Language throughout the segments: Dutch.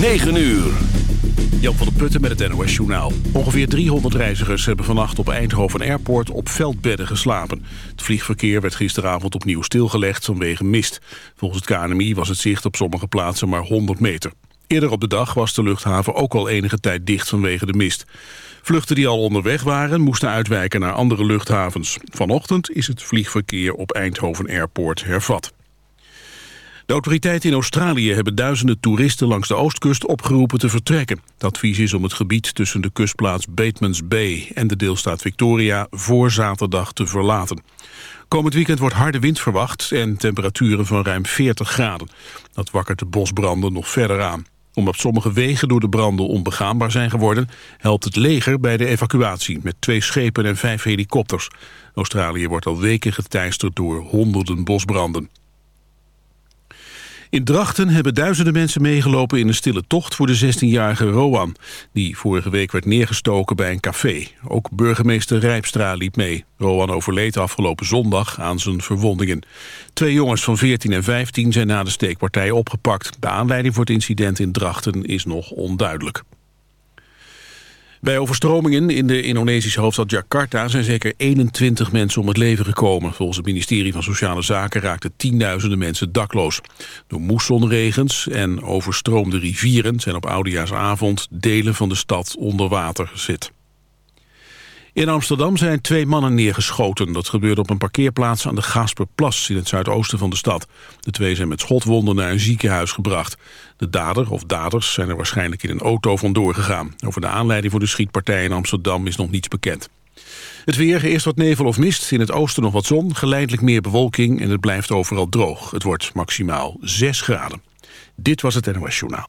9 uur. Jan van der Putten met het NOS Journaal. Ongeveer 300 reizigers hebben vannacht op Eindhoven Airport op veldbedden geslapen. Het vliegverkeer werd gisteravond opnieuw stilgelegd vanwege mist. Volgens het KNMI was het zicht op sommige plaatsen maar 100 meter. Eerder op de dag was de luchthaven ook al enige tijd dicht vanwege de mist. Vluchten die al onderweg waren moesten uitwijken naar andere luchthavens. Vanochtend is het vliegverkeer op Eindhoven Airport hervat. De autoriteiten in Australië hebben duizenden toeristen langs de oostkust opgeroepen te vertrekken. Het advies is om het gebied tussen de kustplaats Batemans Bay en de deelstaat Victoria voor zaterdag te verlaten. Komend weekend wordt harde wind verwacht en temperaturen van ruim 40 graden. Dat wakkert de bosbranden nog verder aan. Omdat sommige wegen door de branden onbegaanbaar zijn geworden... helpt het leger bij de evacuatie met twee schepen en vijf helikopters. Australië wordt al weken geteisterd door honderden bosbranden. In Drachten hebben duizenden mensen meegelopen in een stille tocht voor de 16-jarige Rowan, die vorige week werd neergestoken bij een café. Ook burgemeester Rijpstra liep mee. Rowan overleed afgelopen zondag aan zijn verwondingen. Twee jongens van 14 en 15 zijn na de steekpartij opgepakt. De aanleiding voor het incident in Drachten is nog onduidelijk. Bij overstromingen in de Indonesische hoofdstad Jakarta zijn zeker 21 mensen om het leven gekomen. Volgens het ministerie van Sociale Zaken raakten tienduizenden mensen dakloos. Door moessonregens en overstroomde rivieren zijn op oudejaarsavond delen van de stad onder water gezet. In Amsterdam zijn twee mannen neergeschoten. Dat gebeurde op een parkeerplaats aan de Gasperplas in het zuidoosten van de stad. De twee zijn met schotwonden naar een ziekenhuis gebracht. De dader of daders zijn er waarschijnlijk in een auto vandoor gegaan. Over de aanleiding voor de schietpartij in Amsterdam is nog niets bekend. Het weer, eerst wat nevel of mist, in het oosten nog wat zon... geleidelijk meer bewolking en het blijft overal droog. Het wordt maximaal 6 graden. Dit was het NOS Journaal.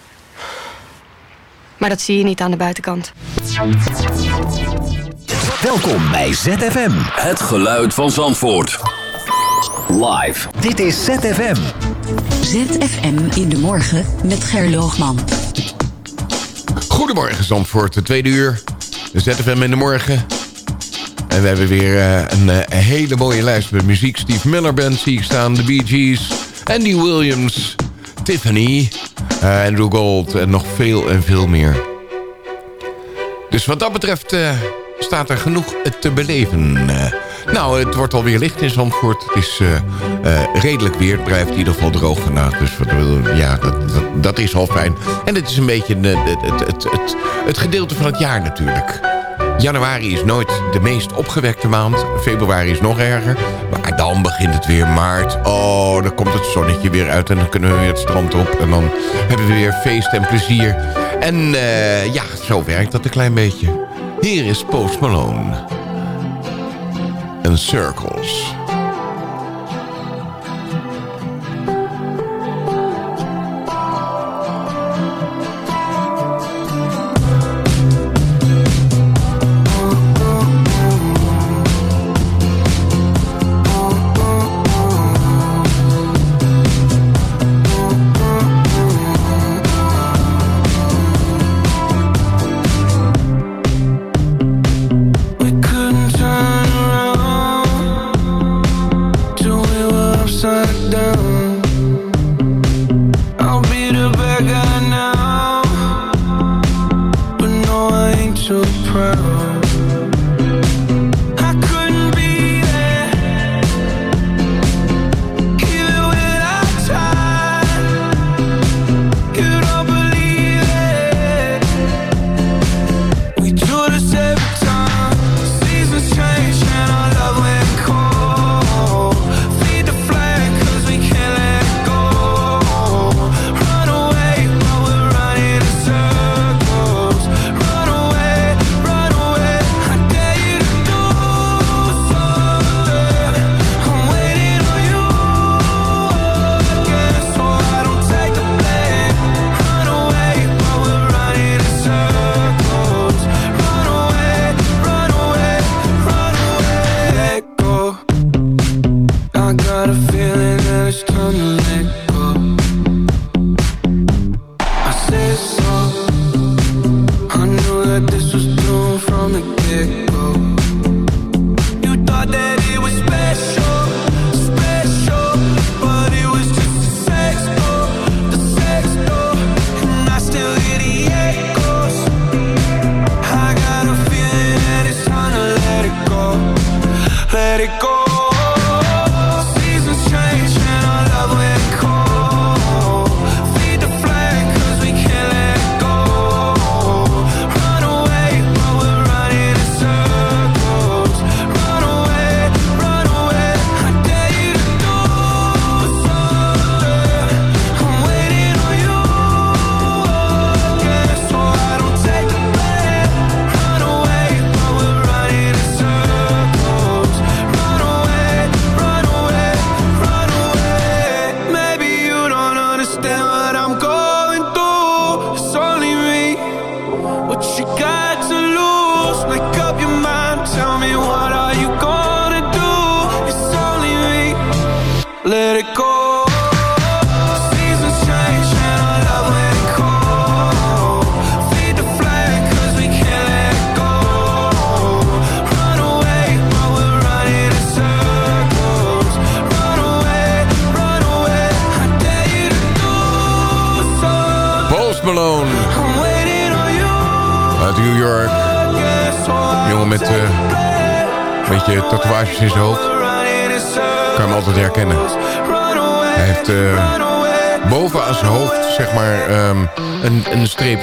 Maar dat zie je niet aan de buitenkant. Welkom bij ZFM. Het geluid van Zandvoort. Live. Dit is ZFM. ZFM in de morgen met Gerloogman. Goedemorgen, Zandvoort. De tweede uur. De ZFM in de morgen. En we hebben weer uh, een, uh, hele mooie lijst met muziek. Steve Miller Band zie ik staan. De Bee Gees. Andy Williams. Tiffany. Uh, Andrew. En nog veel en veel meer. Dus wat dat betreft staat er genoeg te beleven. nou, het wordt alweer licht in Zandvoort. Het is redelijk weer. Het blijft in ieder geval droog vandaag. Dus ja, dat, dat, dat, is al fijn. En het is een beetje het, het, het, het gedeelte van het jaar natuurlijk. Januari is nooit de meest opgewekte maand. Februari is nog erger. Maar dan begint het weer maart. Oh, dan komt het zonnetje weer uit en dan kunnen we weer het strand op. En dan hebben we weer feest en plezier. En uh, ja, zo werkt dat een klein beetje. Hier is Post Malone. En Circles.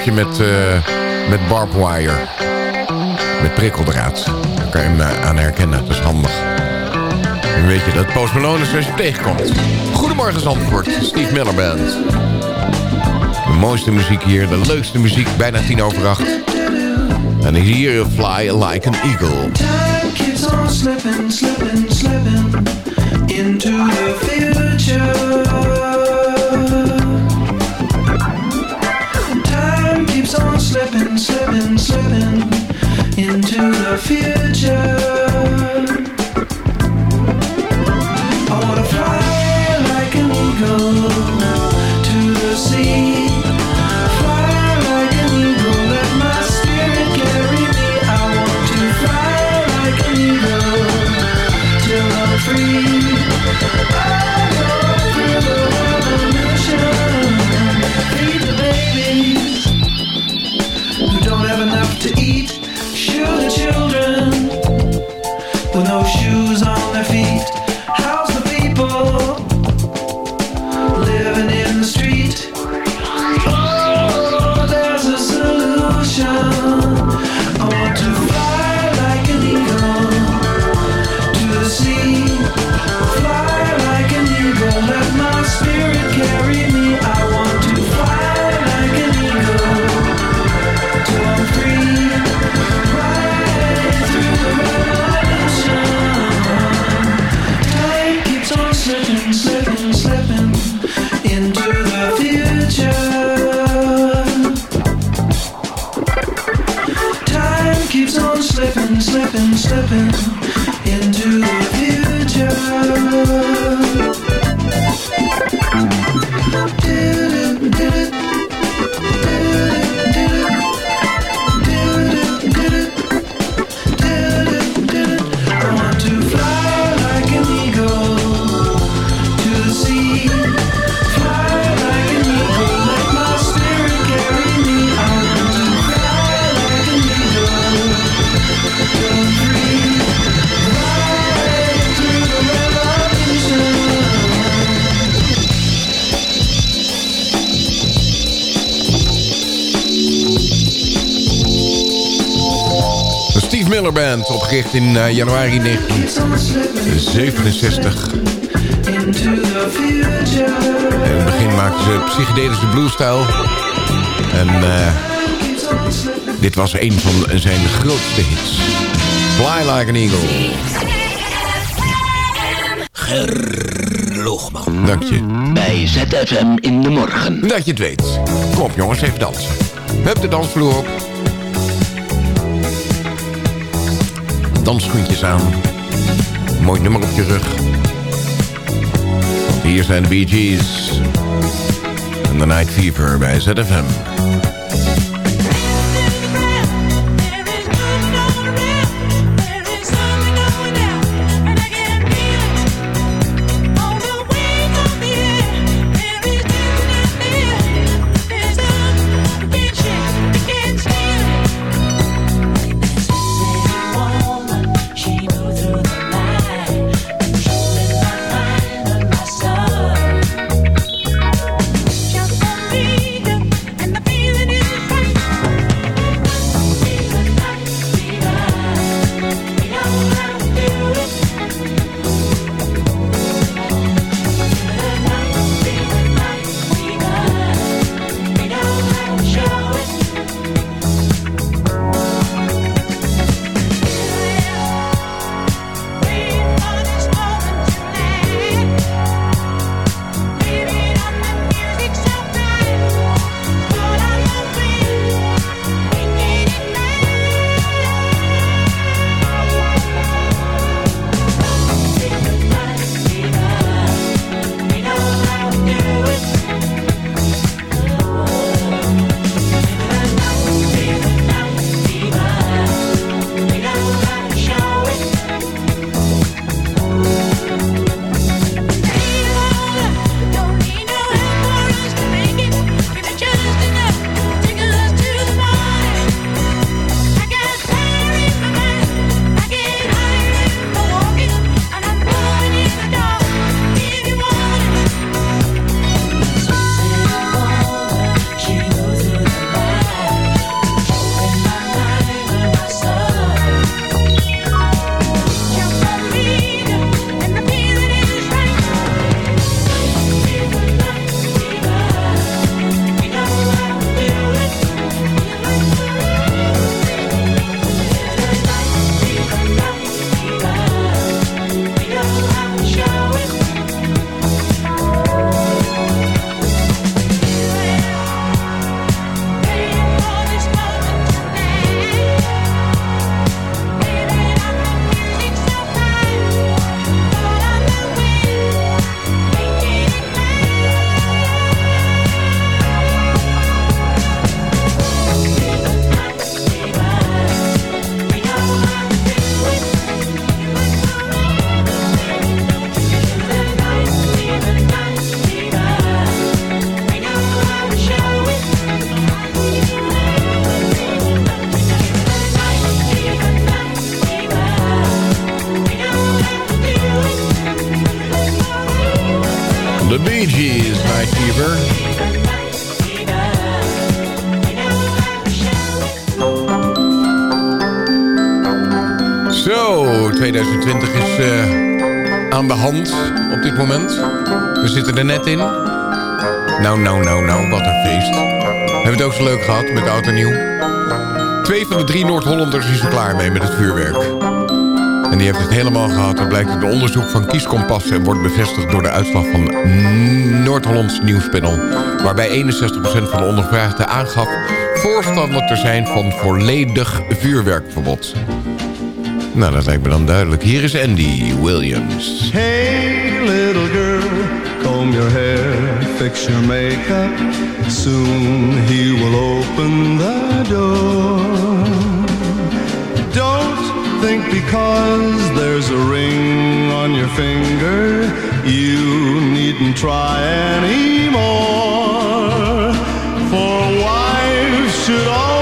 Met, uh, met barbwire. Met prikkeldraad. Daar kan je hem eh, aan herkennen. Dat is handig. En weet je dat Post Malone is als je tegenkomt. Goedemorgen Zandvoort. Steve Miller Band. De mooiste muziek hier. De leukste muziek. Bijna tien over acht. En hier Fly Like an Eagle. Slipping, slipping, slipping into the future. Slipping, slipping, slipping into the future. In uh, januari 1967. In het begin maakten ze psychedelische bluesstijl. En uh, dit was een van zijn grootste hits. Fly Like an Eagle. Gerloogman. Dank je. Bij ZFM in de morgen. Dat je het weet. Kom op jongens, even dansen. Hup de dansvloer op. Dansschoentjes aan. Mooi nummer op je rug. Hier zijn de Bee Gees. En The Night Fever bij ZFM. Hand op dit moment. We zitten er net in. Nou, nou, nou, nou, wat een feest. We hebben het ook zo leuk gehad met Oud en Nieuw. Twee van de drie Noord-Hollanders is er klaar mee met het vuurwerk. En die heeft het helemaal gehad. Dat blijkt uit een onderzoek van Kieskompas... en wordt bevestigd door de uitslag van Noord-Hollands Nieuwspanel... waarbij 61% van de ondervraagden aangaf... voorstander te zijn van volledig vuurwerkverbod. Nou, dat lijkt me dan duidelijk. Hier is Andy Williams. Hey, little girl, comb your hair, fix your makeup. Soon he will open the door. Don't think because there's a ring on your finger, you needn't try anymore. For wives should always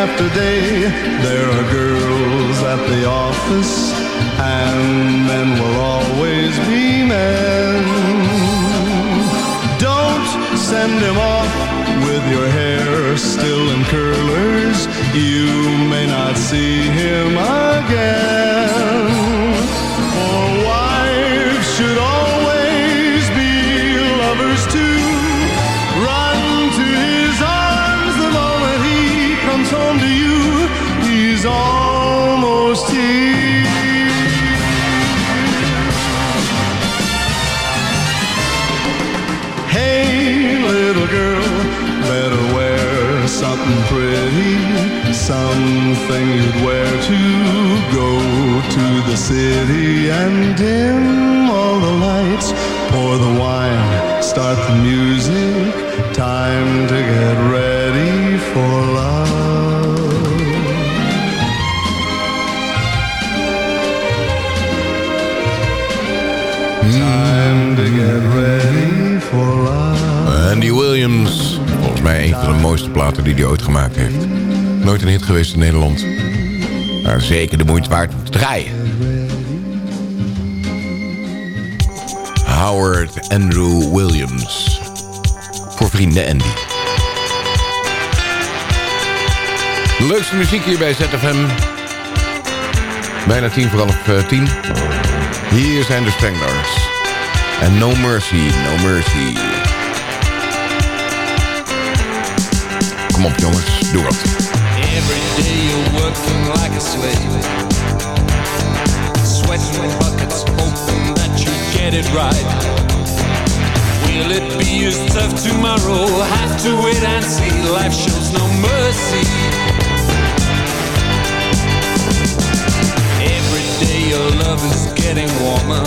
after day, there are girls at the office, and men will always be men. Don't send him off with your hair still in curlers. You may not see him again. Something pretty, something you'd wear to go to the city and dim all the lights, pour the wine, start the music, time to get ready for love. Time to get ready for love. Andy Williams. Volgens mij een van de mooiste platen die hij ooit gemaakt heeft. Nooit een hit geweest in Nederland. Maar zeker de moeite waard om te draaien. Howard Andrew Williams. Voor vrienden Andy. Leukste muziek hier bij ZFM. Bijna tien voor half eh, tien. Hier zijn de Stranglers. En No Mercy, No Mercy. Kom op jongens, doe wat. Every day you're working like a slave. Sweating buckets, hoping that you get it right. Will it be as tough tomorrow? Have to wait and see. Life shows no mercy. Every day your love is getting warmer.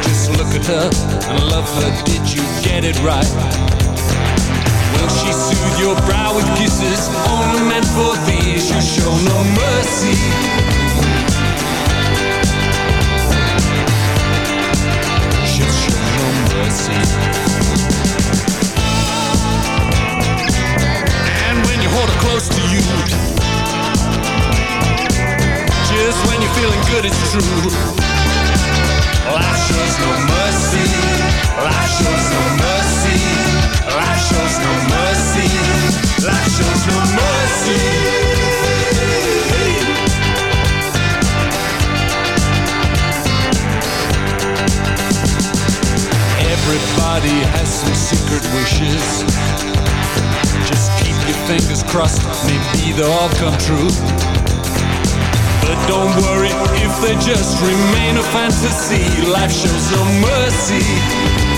Just look at her and love her. Did you get it right? Your brow with kisses only meant for these? You show no mercy. She'll show no mercy. And when you hold her close to you, just when you're feeling good, it's true. Life shows no mercy. Life shows no mercy. Life shows no mercy. Just keep your fingers crossed may be they all come true But don't worry if they just remain a fantasy. Life shows no mercy.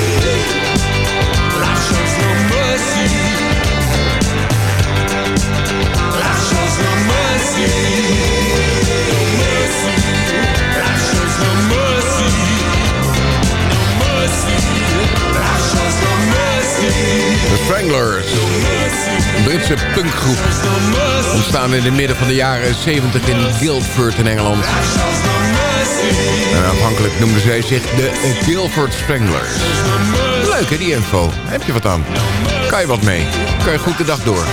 The Stranglers. Een Britse punkgroep. Ontstaan in het midden van de jaren 70 in Guildford in Engeland. En aanvankelijk noemden zij zich de Guildford Stranglers. Leuk hè, die info. Heb je wat aan? Kan je wat mee? Kan je goed de dag door?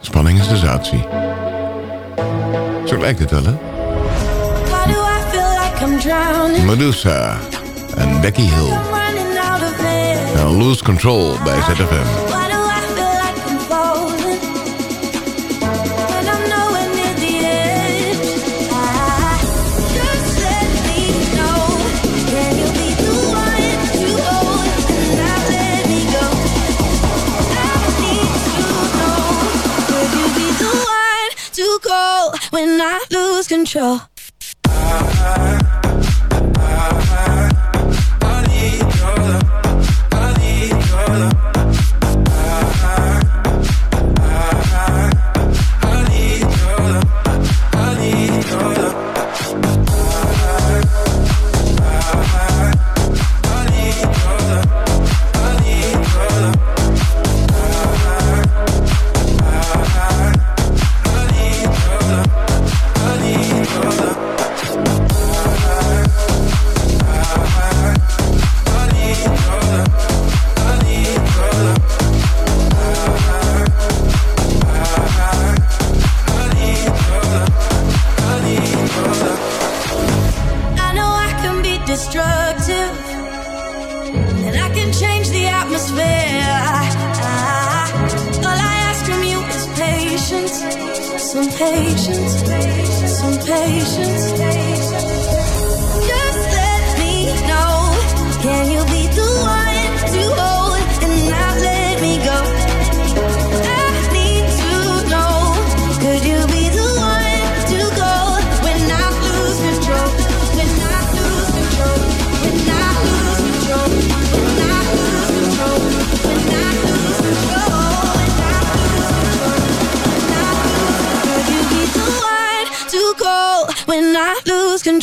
Spanning en sensatie. Zo lijkt het wel, hè? Medusa en Becky Hill. Nou, Lose Control bij ZFM. when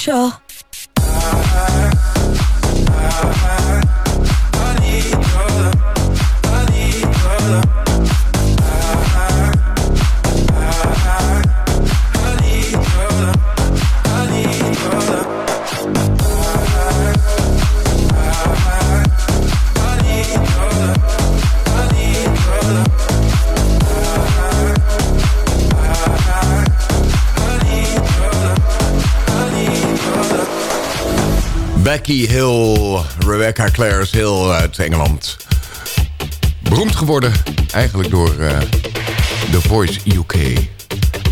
I Becky Hill, Rebecca Clares Hill uit Engeland. Beroemd geworden eigenlijk door uh, The Voice UK.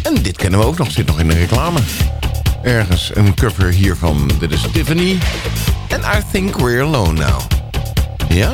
En dit kennen we ook nog, zit nog in de reclame. Ergens een cover hiervan. Dit is Tiffany. En I Think We're Alone Now. Ja?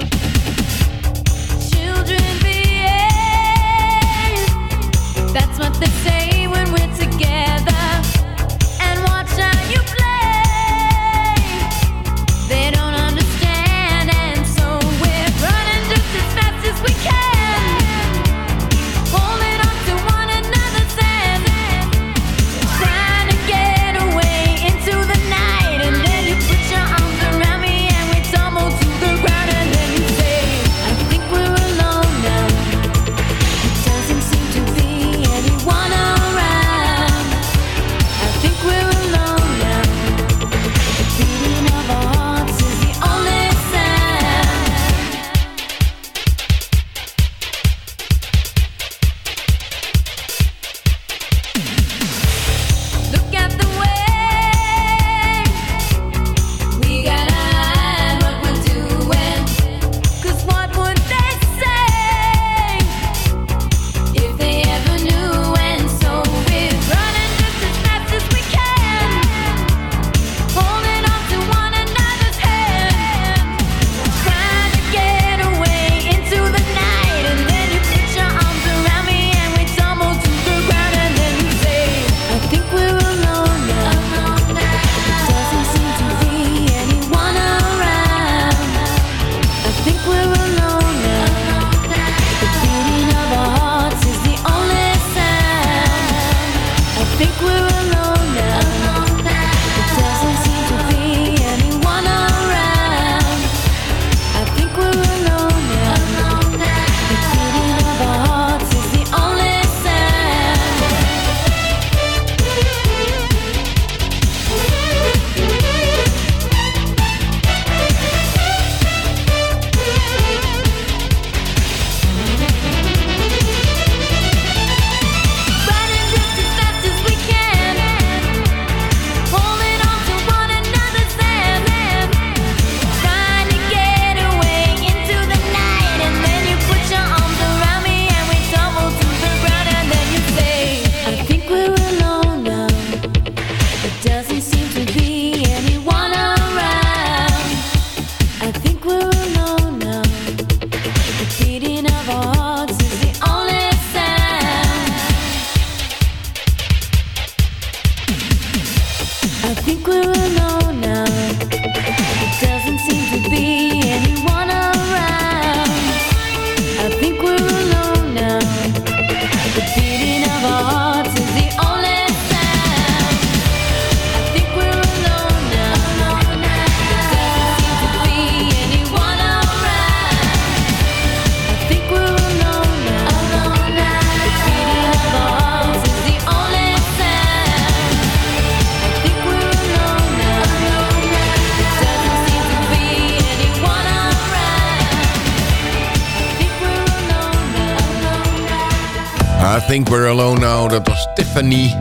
We're Alone Now. Dat was Tiffany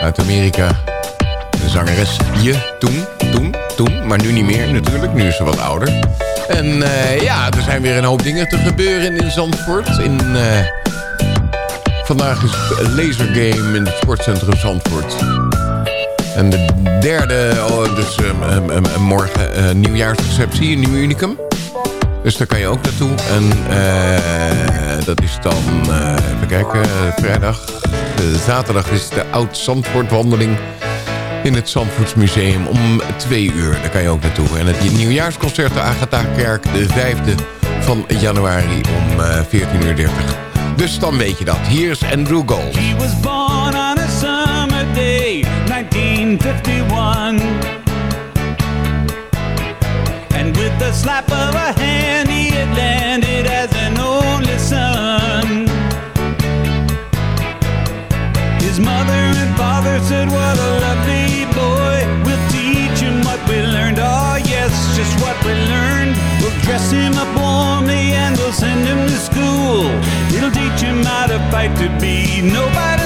uit Amerika. De zangeres je toen, toen, toen. Maar nu niet meer natuurlijk. Nu is ze wat ouder. En uh, ja, er zijn weer een hoop dingen te gebeuren in Zandvoort. In, uh, vandaag is het lasergame in het sportcentrum Zandvoort. En de derde, oh, dus uh, morgen nieuwjaarsreceptie in Nieuw Unicum. Dus daar kan je ook naartoe. En uh, dat is dan, uh, even kijken, vrijdag. zaterdag is de Oud-Zandvoort-wandeling in het Zandvoortsmuseum om twee uur. Daar kan je ook naartoe. En het nieuwjaarsconcert de Agatha-kerk, de vijfde van januari om uh, 14.30 uur. Dus dan weet je dat. Hier is Andrew Gold. He was born on a summer day, 1951. And with the slap dress him up warmly and we'll send him to school. It'll teach him how to fight to be nobody's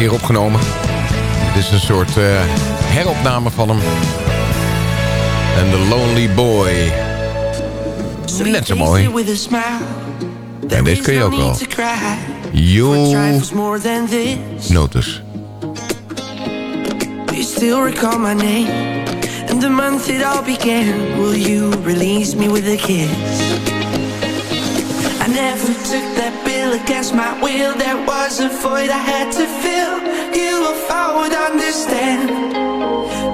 keer opgenomen. Dit is een soort uh, heropname van hem. En The Lonely Boy. Net zo mooi. En deze kun je ook wel. You Notice. You still recall my name the month it all began, will you release me with a kiss? I never took against my will. There was a void I had to fill. You, if I would understand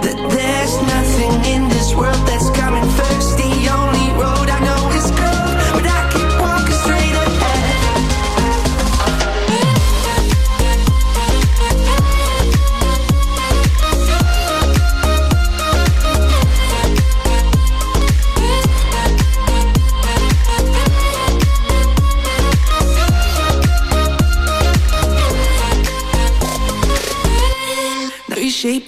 that there's nothing in this world that's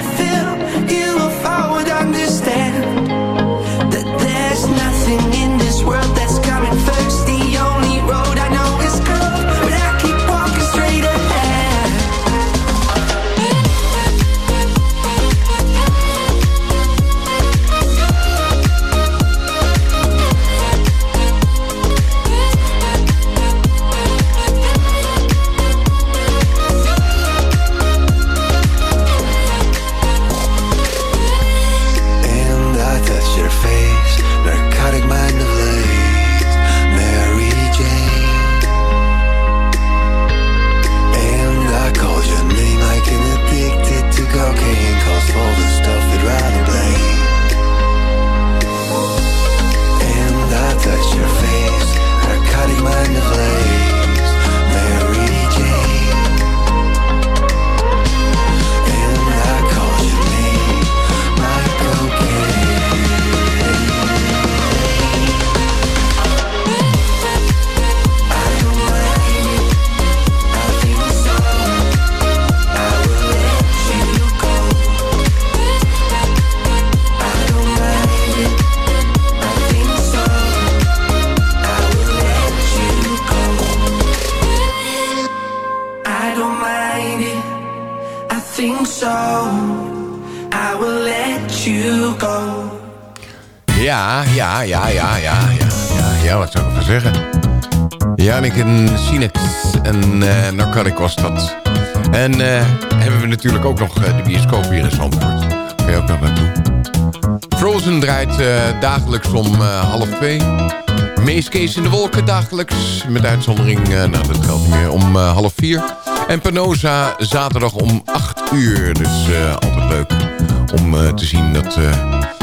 I had Eh, dagelijks om eh, half twee. Mees Kees in de Wolken dagelijks. Met uitzondering, eh, nou dat geldt niet meer, om half vier. En Penosa zaterdag om acht uur. Dus altijd leuk om te zien dat...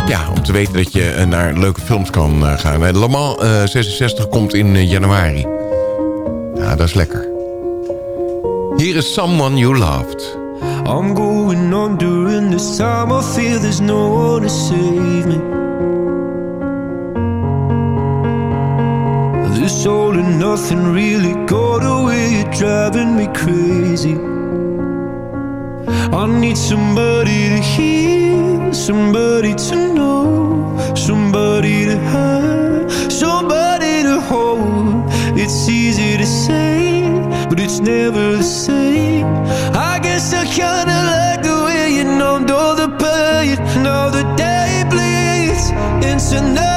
ja, om te weten dat je naar leuke films kan gaan. Le Mans eh, 66 komt in januari. Ja, dat is lekker. Hier is Someone You Loved. I'm going on during this time. I feel there's no one to save me. All and nothing really got away. You're driving me crazy. I need somebody to hear, somebody to know, somebody to have, somebody to hold. It's easy to say, but it's never the same. I guess I kinda like the way you numbed all the pain. Now the day bleeds into nightfall,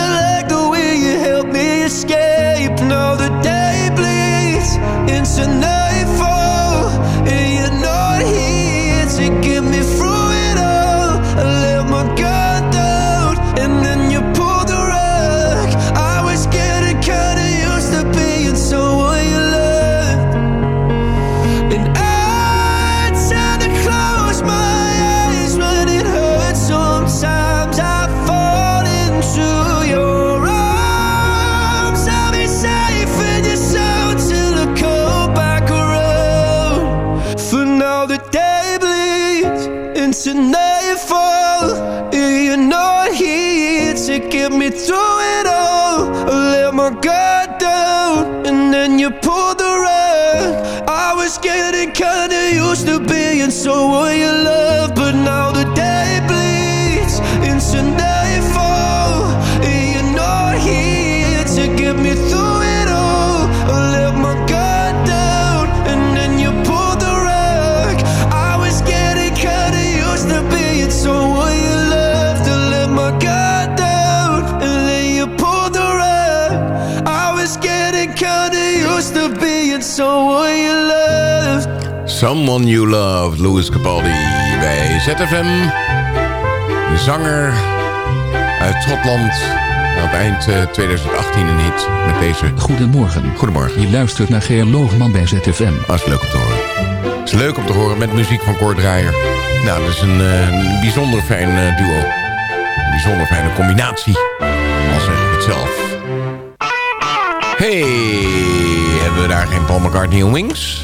should Someone You Love, Louis Capaldi bij ZFM. De zanger uit Schotland. Op eind eh, 2018 een hit met deze... Goedemorgen. Goedemorgen. Je luistert naar Geoloogman bij ZFM. Dat is leuk om te horen. Dat is leuk om te horen met muziek van Cordraaier. Nou, dat is een, eh, bijzonder fijn eh, duo. Een bijzonder fijne combinatie. Als zeg ik het zelf. Hey, hebben we daar geen Paul McCartney Wings?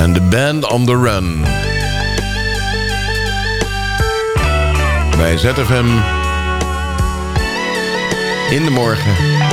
en The Band on the Run. Bij hem in de morgen.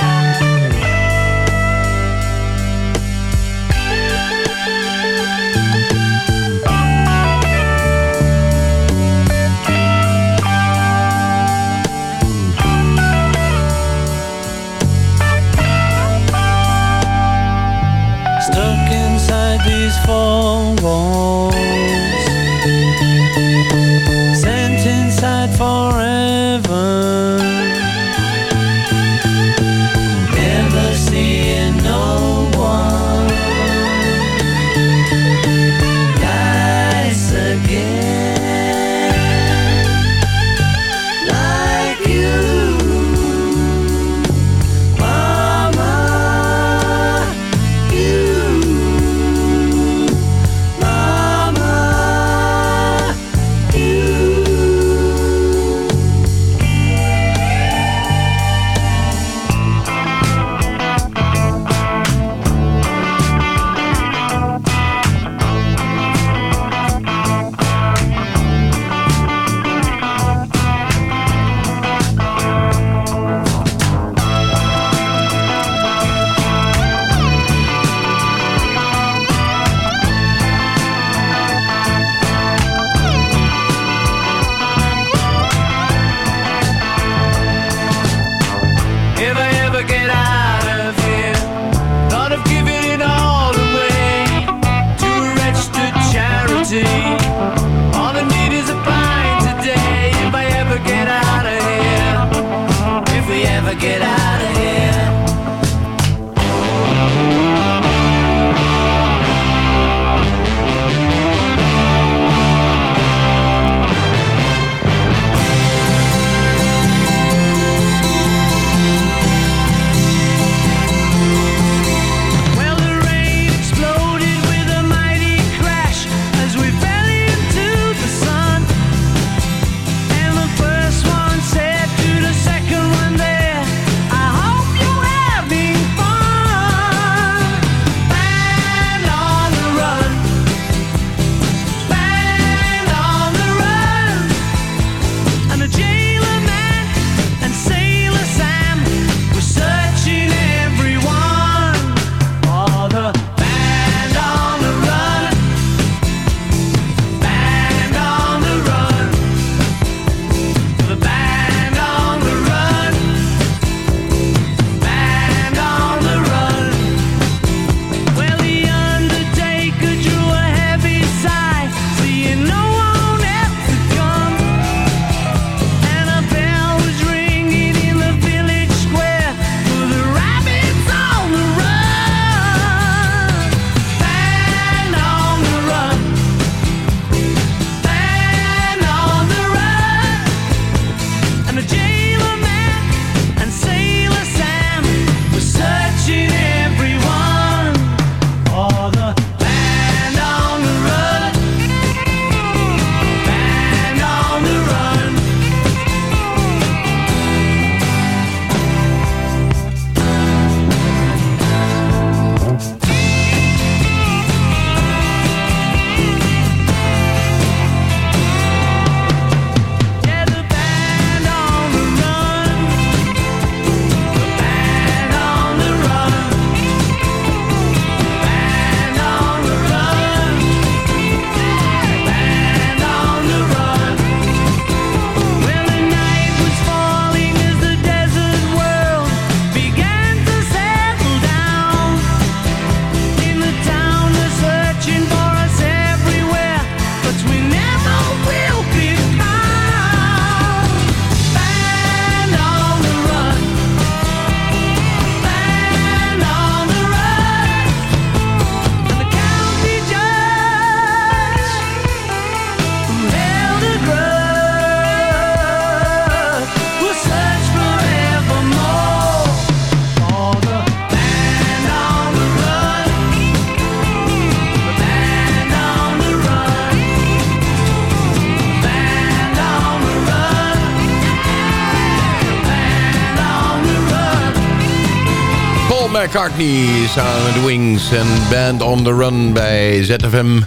McCartney samen met Wings en Band on the Run bij ZFM.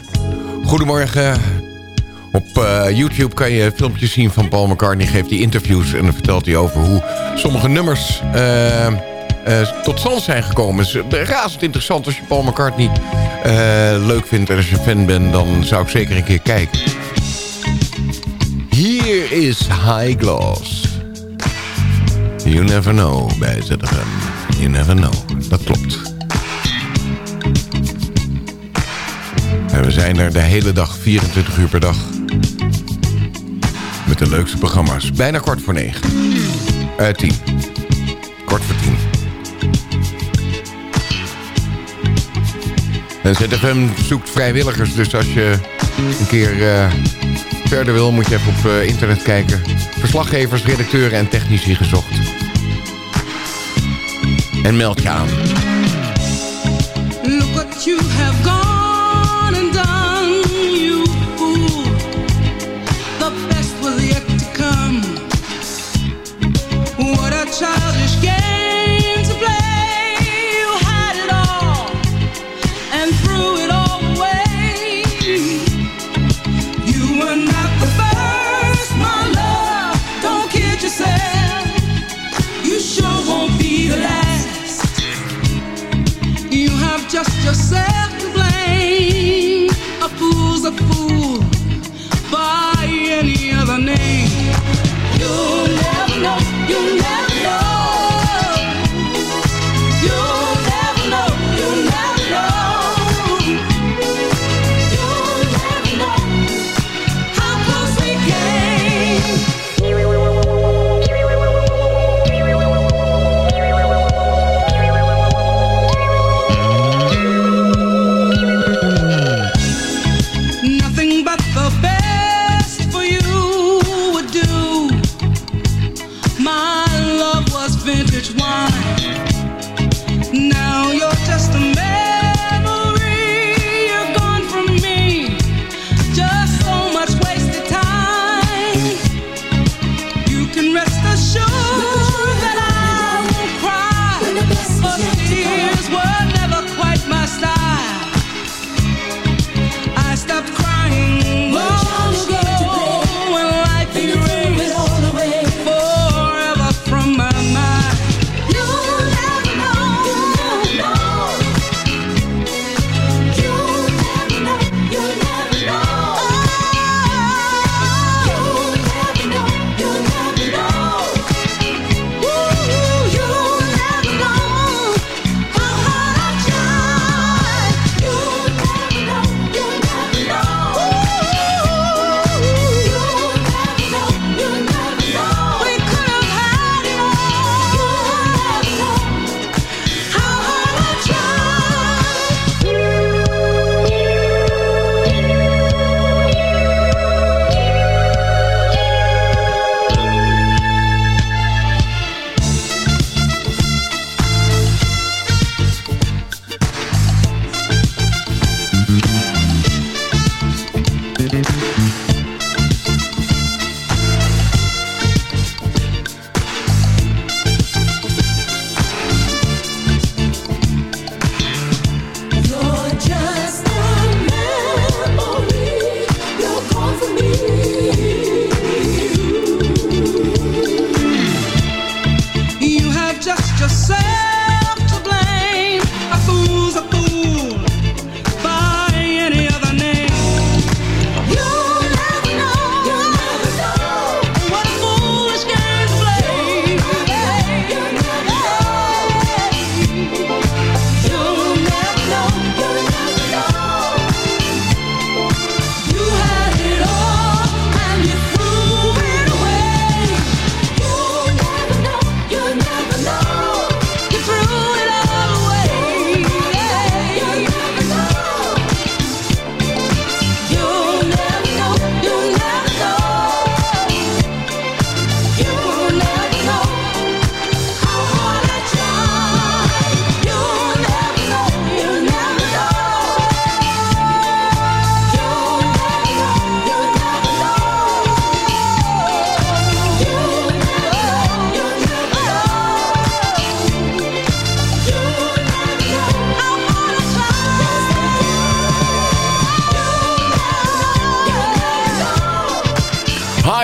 Goedemorgen. Op uh, YouTube kan je filmpjes zien van Paul McCartney. Geeft hij interviews en dan vertelt hij over hoe sommige nummers uh, uh, tot stand zijn gekomen. Het is razend interessant als je Paul McCartney leuk vindt. En als je fan bent, dan zou ik zeker een keer kijken. Hier is High Gloss. You never know bij ZFM. You never know. Dat klopt. En we zijn er de hele dag, 24 uur per dag. Met de leukste programma's. Bijna kort voor negen. Uh, tien. Kort voor tien. En ZFM zoekt vrijwilligers. Dus als je een keer uh, verder wil, moet je even op uh, internet kijken. Verslaggevers, redacteuren en technici gezocht. En meld je aan. Look what you have gone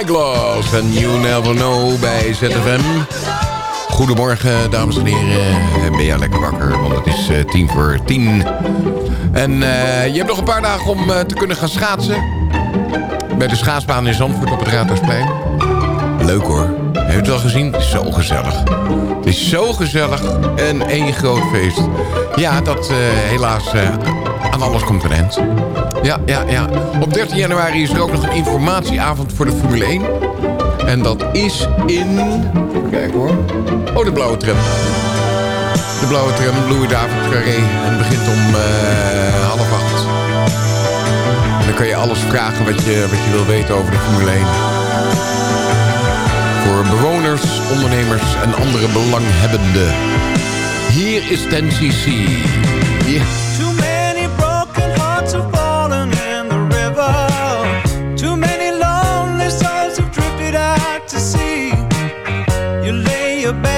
Eyeglass en You Never Know bij ZFM. Goedemorgen, dames en heren. Ben je lekker wakker, want het is uh, tien voor tien. En uh, je hebt nog een paar dagen om uh, te kunnen gaan schaatsen. Bij de schaatsbaan in Zandvoort op het Raadhuisplein. Leuk hoor. Heb je het al gezien? Zo gezellig. Het is zo gezellig en één groot feest. Ja, dat helaas aan alles komt een eind. Ja, ja, ja. Op 13 januari is er ook nog een informatieavond voor de Formule 1. En dat is in... Kijk hoor. Oh, de blauwe tram. De blauwe tram, Louis David Carré. En begint om uh, half acht. Dan kan je alles vragen wat je, wat je wil weten over de Formule 1. Voor bewoners, ondernemers en andere belanghebbenden. Hier is 10cc.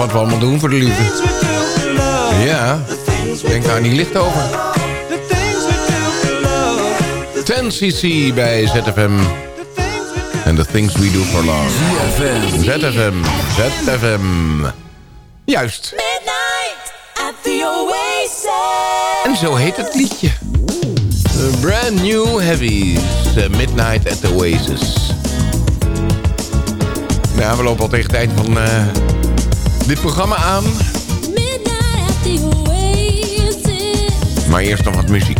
Wat we allemaal doen voor de liefde. Ja, denk daar niet licht over. 10cc bij ZFM. And the things we do for love. ZFM. ZFM. ZFM. Juist. Midnight at the Oasis. En zo heet het liedje. The brand new heavies. Midnight at the Oasis. Nou, we lopen al tegen het eind van uh, dit programma aan. Midnight at the Oasis. Maar eerst nog wat muziek.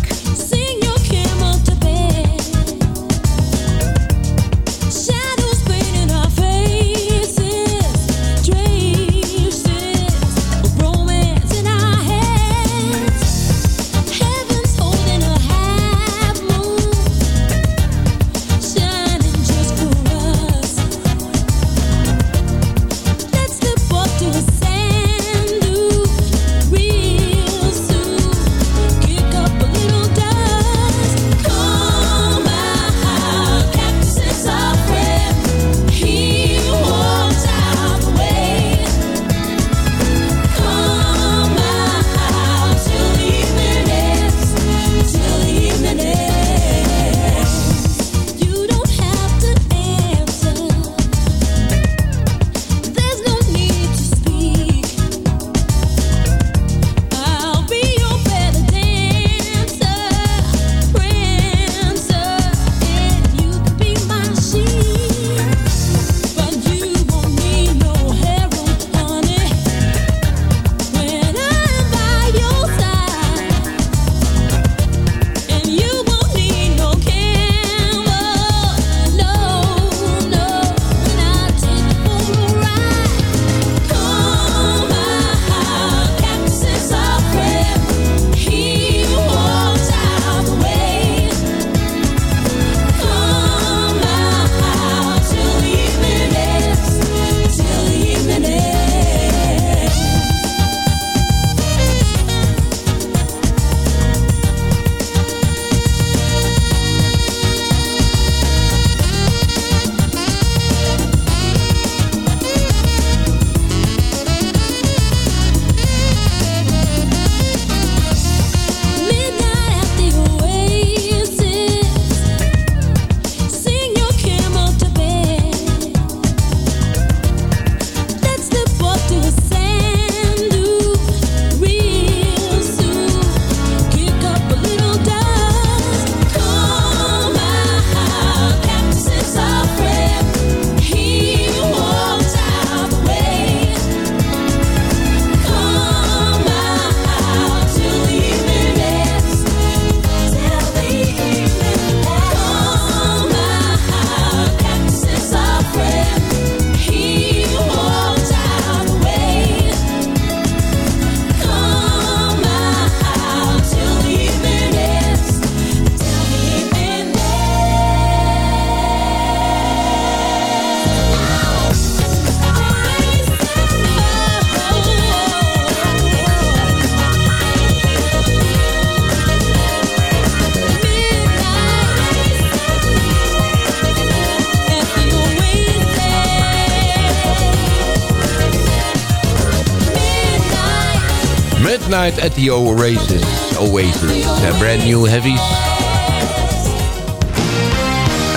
Night at the Oasis. Oasis. Brand new heavies.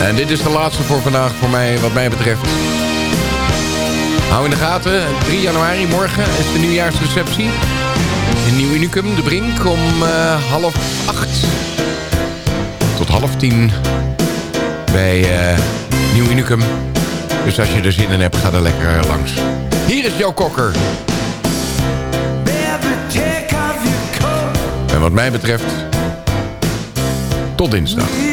En dit is de laatste voor vandaag, voor mij, wat mij betreft. Hou in de gaten, 3 januari, morgen is de nieuwjaarsreceptie. In Nieuw Unicum, de Brink, om uh, half acht. Tot half tien bij uh, Nieuw Unicum. Dus als je er zin in hebt, ga er lekker langs. Hier is jouw kokker. Wat mij betreft, tot dinsdag.